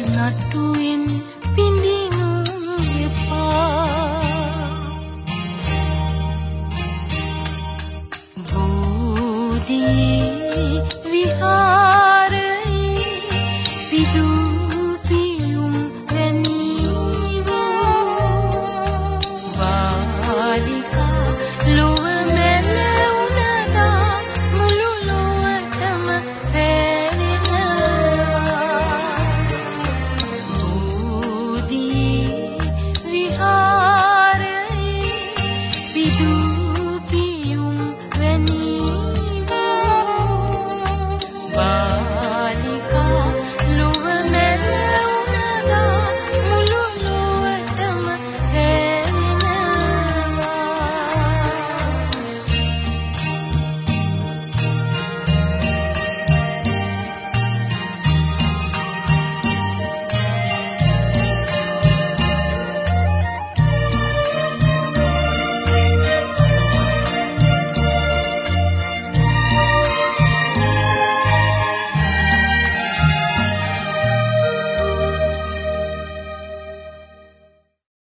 நட்டுயின்